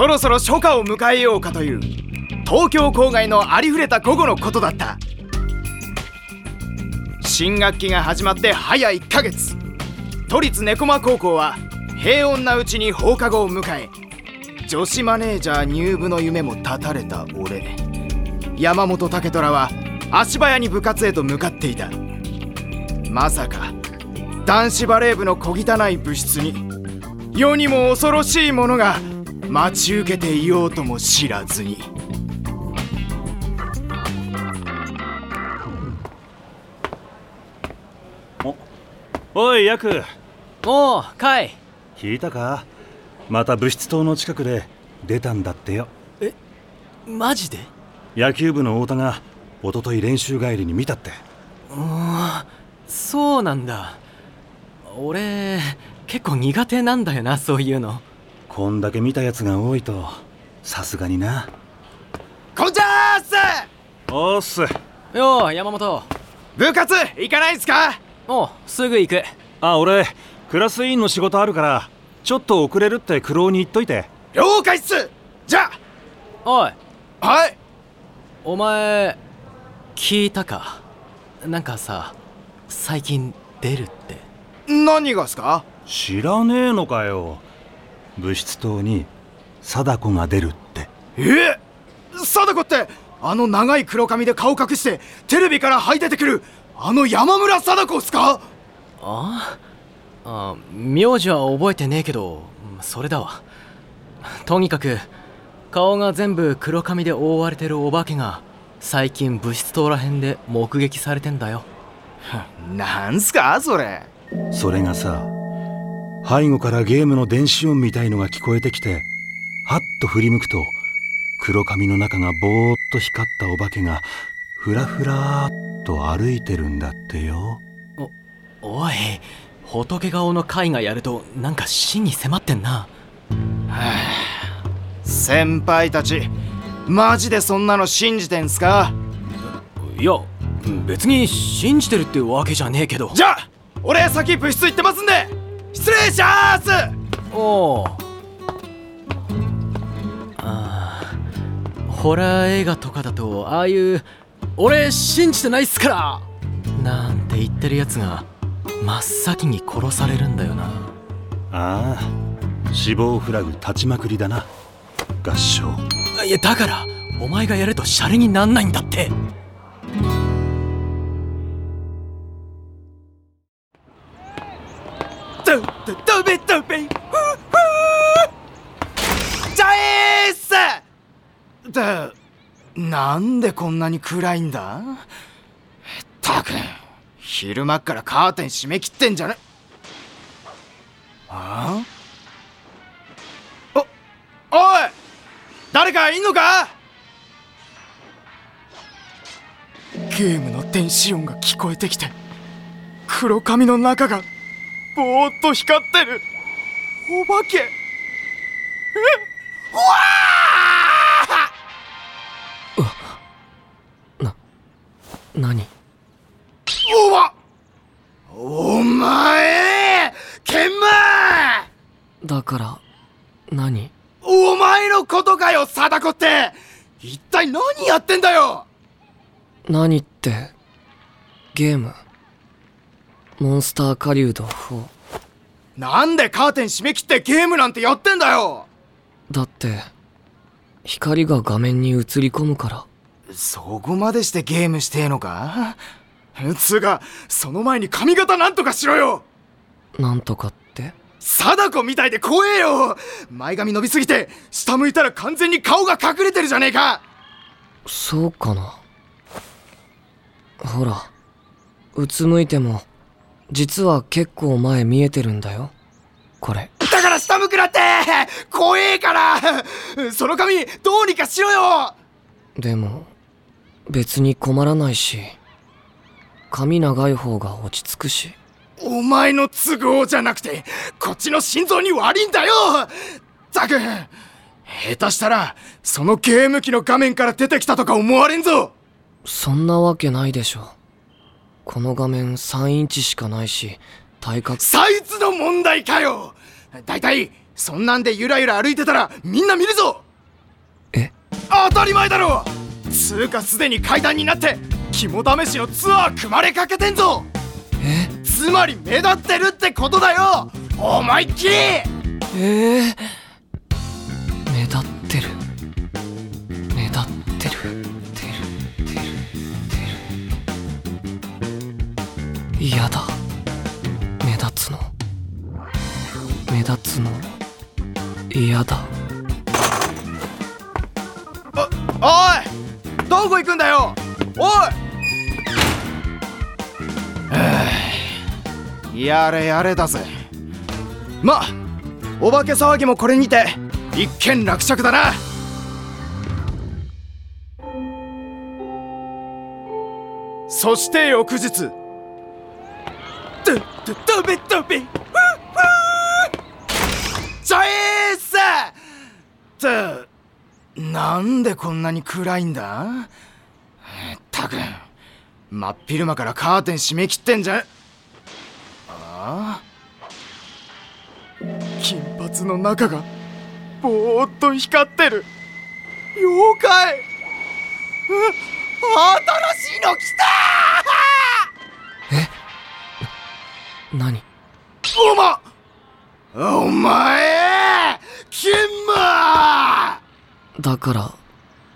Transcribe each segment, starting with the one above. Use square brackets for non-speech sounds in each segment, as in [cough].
そろそろ初夏を迎えようかという東京郊外のありふれた午後のことだった。新学期が始まって早1ヶ月。都立猫間高校は平穏なうちに放課後を迎え女子マネージャー入部の夢も絶たれた俺。山本武虎は足早に部活へと向かっていた。まさか男子バレー部の小汚い部室に世にも恐ろしいものが待ち受けていようとも知らずに。おいヤク。おうカイ聞いたか？また物質棟の近くで出たんだってよ。マジで？野球部の太田が一昨日練習帰りに見たって。うんそうなんだ。俺結構苦手なんだよなそういうのこんだけ見たやつが多いとさすがにな。こんちゃーっす！おっす。よう山本。部活行かないんすか？おうすぐ行く。あ俺クラス委員の仕事あるからちょっと遅れるって苦労に言っといて。了解っす！じゃおい。あはい。お前聞いたか？なんかさ最近出るって。何がっすか？知らねえのかよ物質棟に貞子が出るって。え？貞子ってあの長い黒髪で顔隠してテレビから這い出てくるあの山村貞子っすか？あ？あ名字は覚えてねえけどそれだわ。とにかく顔が全部黒髪で覆われてるお化けが最近物質棟らへんで目撃されてんだよ。[laughs] なんすかそれ。それがさ背後からゲームの電子音みたいのが聞こえてきてはっと振り向くと黒髪の中がぼーっと光ったお化けがふらふらーっと歩いてるんだってよ。おい仏顔の貝がやるとなんか真に迫ってんな。先輩たちマジでそんなの信じてんすか？いや別に信じてるってわけじゃねえけど。じゃあ俺先部室行ってますんで失礼します。おおああホラー映画とかだとああいう「俺信じてないっすから!」なんて言ってるやつが真っ先に殺されるんだよな。ああ死亡フラグ立ちまくりだな合唱。いやだからお前がやるとシャレになんないんだってドドドベドベフーフージャエースなんでこんなに暗いんだ？ったく昼間っからカーテン閉め切ってんじゃね。あ？おおい！誰かいんのか？ゲームの電子音が聞こえてきて黒髪の中がぼーっと光ってる。お化け。え？うわ何？おわお前ケンマだから何？お前のことかよ貞子って！一体何やってんだよ？何ってゲーム？モンスター狩人4なんでカーテン閉め切ってゲームなんてやってんだよ！だって光が画面に映り込むから。そこまでしてゲームしてえのか？つうかその前に髪型なんとかしろよ！なんとかって？貞子みたいで怖えよ！前髪伸びすぎて下向いたら完全に顔が隠れてるじゃねえか！そうかな。ほらうつむいても実は結構前見えてるんだよ。これ。だから下向くなって！怖えから！その髪どうにかしろよ！でも別に困らないし髪長い方が落ち着くし。お前の都合じゃなくてこっちの心臓に悪いんだよ！ザク下手したらそのゲーム機の画面から出てきたとか思われんぞ！そんなわけないでしょこの画面3インチしかないし体格。サイズの問題かよ！だいたいそんなんでゆらゆら歩いてたらみんな見るぞ！え？当たり前だろ！つうかすでに階段になって肝試しのツアー組まれかけてんぞ！え？つまり目立ってるってことだよ！思いっきり！えー、目立ってるやれやれだぜ。まお化け騒ぎもこれにて一件落着だな。そして翌日。だだダメダメ。ふふちょいっすってなんでこんなに暗いんだ？ったく真っ昼間からカーテン閉め切ってんじゃん金髪の中がぼーっと光ってる。妖怪。う新しいの来た何？おまお前。金馬だから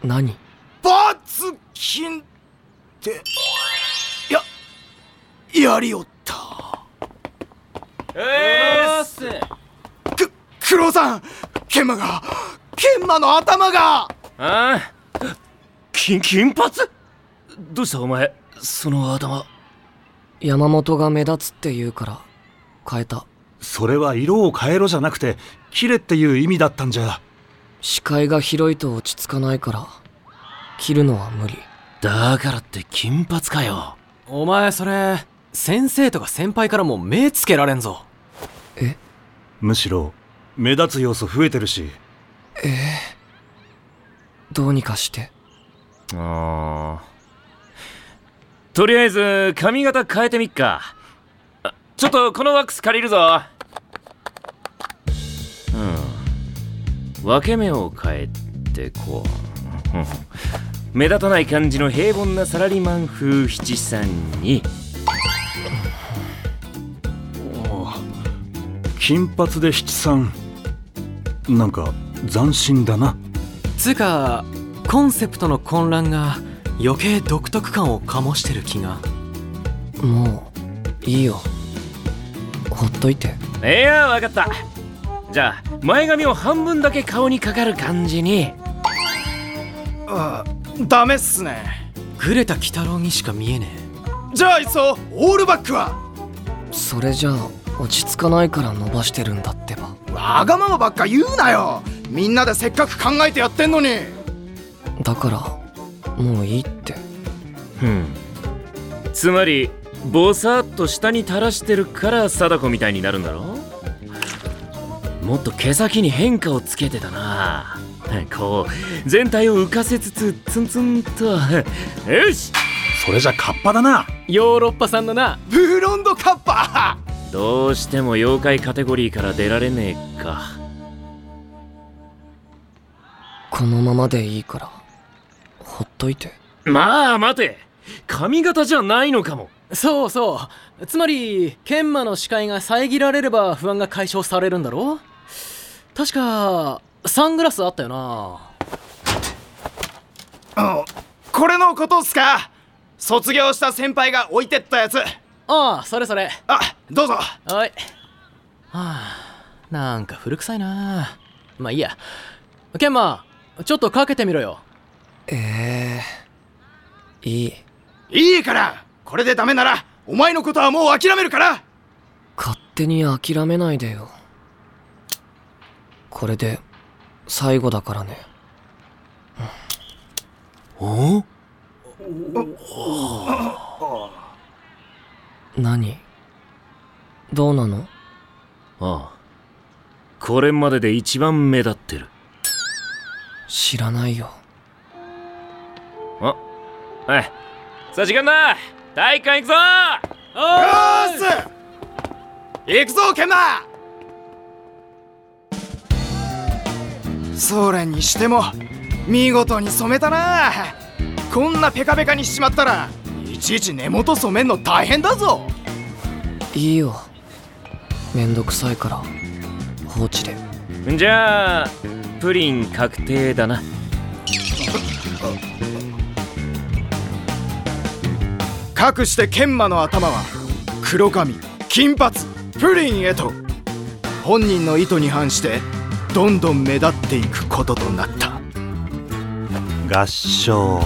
何？罰金って。ややりおった。えーっすくクロウさん研磨が研磨の頭が。ああ。金金髪？どうしたお前その頭。山本が目立つって言うから変えた。それは色を変えろじゃなくて切れっていう意味だったんじゃ。視界が広いと落ち着かないから切るのは無理。だからって金髪かよ。お前それ先生とか先輩からも目つけられんぞ。え？むしろ目立つ要素増えてるし。ええ。どうにかして。ああとりあえず髪型変えてみっか。あちょっとこのワックス借りるぞ。うん。分け目を変えてこう。う [laughs] ん目立たない感じの平凡なサラリーマン風七三に金髪で七三なんか斬新だな。つうかコンセプトの混乱が余計独特感を醸してる気が。もういいよ。ほっといて。いや分かった。じゃあ前髪を半分だけ顔にかかる感じに。あダメっすね。グレタ鬼太郎にしか見えねじゃあいっそオールバックは。それじゃあ落ち着かないから伸ばしてるんだってばわがままばっか言うなよ。みんなでせっかく考えてやってんのに。だからもういいって。うん。つまりボサッと下に垂らしてるから貞子みたいになるんだろ？もっと毛先に変化をつけてたな。こう全体を浮かせつつツンツンと。よし。それじゃカッパだな。えヨーロッパ産のな。ブーロンドカッパどうしても妖怪カテゴリーから出られねえか。このままでいいからほっといて。まあ待て。髪型じゃないのかも。そうそう。つまり研磨の視界が遮られれば不安が解消されるんだろ？確かサングラスあったよな。あこれのことっすか？卒業した先輩が置いてったやつ。ああそれそれ。あどうぞ。はい。はあなんか古臭いな。まあいいや。ケンマちょっとかけてみろよ。ええいい。いいから。これでダメならお前のことはもう諦めるから。勝手に諦めないでよ。これで最後だからね。お何？どうなの？ああ。これまでで一番目立ってる。知らないよ。あはい。さあ時間だ。体育館行くぞ。よーし！行くぞケンマ。それにしても見事に染めたな。こんなペカペカにしちまったらいちいち根元染めんの大変だぞ。いいよめんどくさいから放置で。じゃあプリン確定だな。かくして研磨の頭は黒髪金髪プリンへと。本人の意図に反してどんどん目立っていくこととなった。合唱